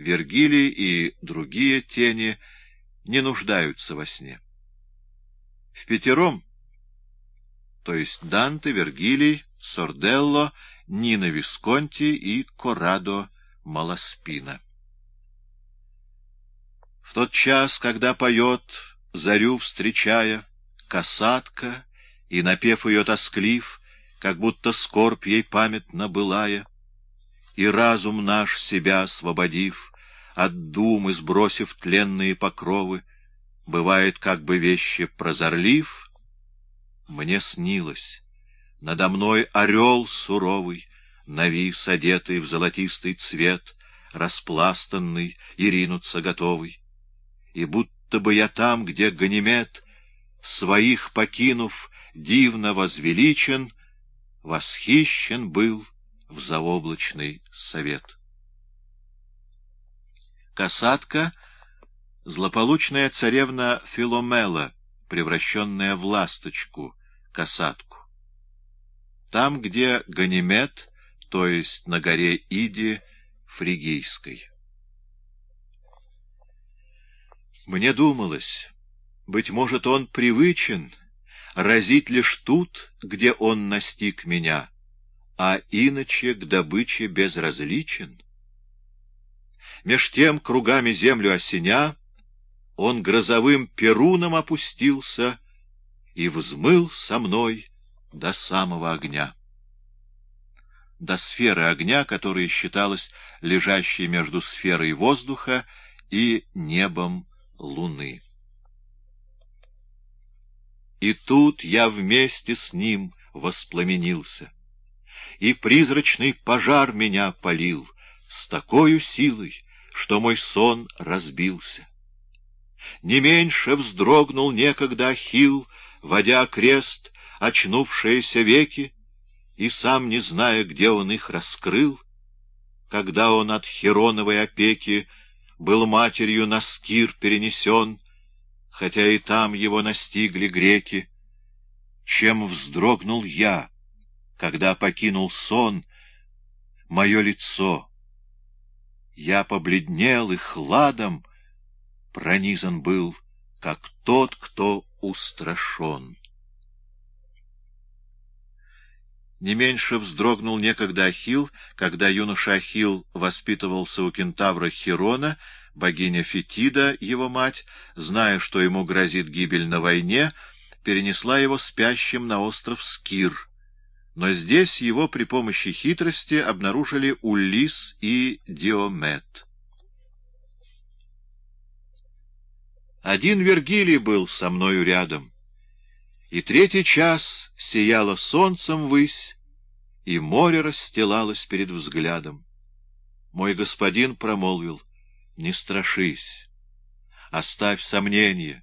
Вергилий и другие тени не нуждаются во сне. В пятером, то есть Данте, Вергилий, Сорделло, Нина Висконти и Корадо Маласпина. В тот час, когда поет, зарю встречая, касатка, и, напев ее тосклив, как будто скорбь ей памятна былая, и разум наш, себя освободив, от думы сбросив тленные покровы, бывает как бы вещи прозорлив, мне снилось, надо мной орел суровый, навис, одетый в золотистый цвет, распластанный и ринуться готовый. И будто бы я там, где Ганимед, своих покинув, дивно возвеличен, восхищен был в заоблачный совет. Касатка — злополучная царевна Филомела, превращенная в ласточку, касатку. Там, где Ганимед, то есть на горе Иди, Фригийской. Мне думалось, быть может, он привычен разить лишь тут, где он настиг меня, а иначе к добыче безразличен. Меж тем, кругами землю осеня, он грозовым перуном опустился и взмыл со мной до самого огня. До сферы огня, которая считалась лежащей между сферой воздуха и небом луны. И тут я вместе с ним воспламенился, и призрачный пожар меня полил с такой силой, что мой сон разбился. Не меньше вздрогнул некогда Ахилл, водя крест, очнувшиеся веки, и сам не зная, где он их раскрыл, когда он от Хероновой опеки был матерью на скир перенесен, хотя и там его настигли греки. Чем вздрогнул я, когда покинул сон мое лицо? Я побледнел и хладом пронизан был, как тот, кто устрашен. Не меньше вздрогнул некогда Ахилл, когда юноша Ахилл воспитывался у кентавра Хирона, Богиня Фетида, его мать, зная, что ему грозит гибель на войне, перенесла его спящим на остров Скир. Но здесь его при помощи хитрости обнаружили Улис и Диомет. Один Вергилий был со мною рядом, и третий час сияло солнцем высь, и море расстилалось перед взглядом. Мой господин промолвил — не страшись, оставь сомнения,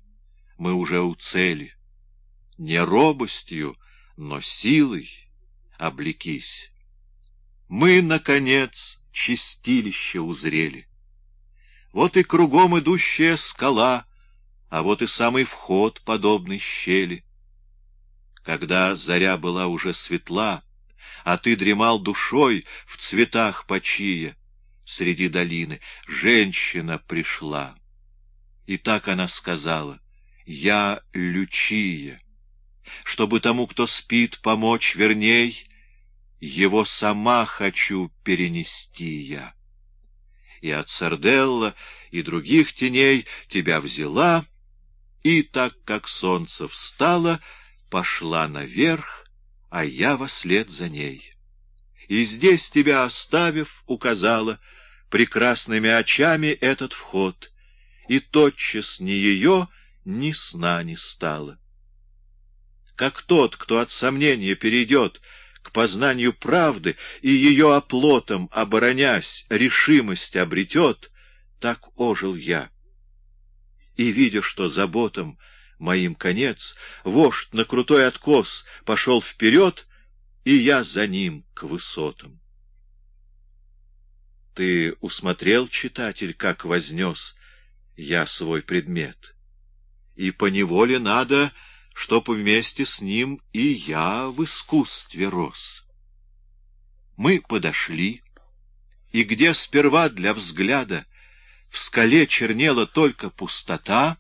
мы уже у цели. Не робостью, но силой облекись. Мы, наконец, чистилище узрели. Вот и кругом идущая скала, а вот и самый вход подобной щели. Когда заря была уже светла, а ты дремал душой в цветах почия, среди долины. Женщина пришла. И так она сказала, «Я Лючия, чтобы тому, кто спит, помочь верней, его сама хочу перенести я. И от Сарделла, и других теней тебя взяла, и так как солнце встало, пошла наверх, а я во след за ней. И здесь тебя оставив, указала — прекрасными очами этот вход, и тотчас ни ее, ни сна не стало. Как тот, кто от сомнения перейдет к познанию правды и ее оплотом, оборонясь, решимость обретет, так ожил я. И, видя, что заботам моим конец, вождь на крутой откос пошел вперед, и я за ним к высотам. Ты усмотрел, читатель, как вознес я свой предмет? И поневоле надо, чтоб вместе с ним и я в искусстве рос. Мы подошли, и где сперва для взгляда в скале чернела только пустота,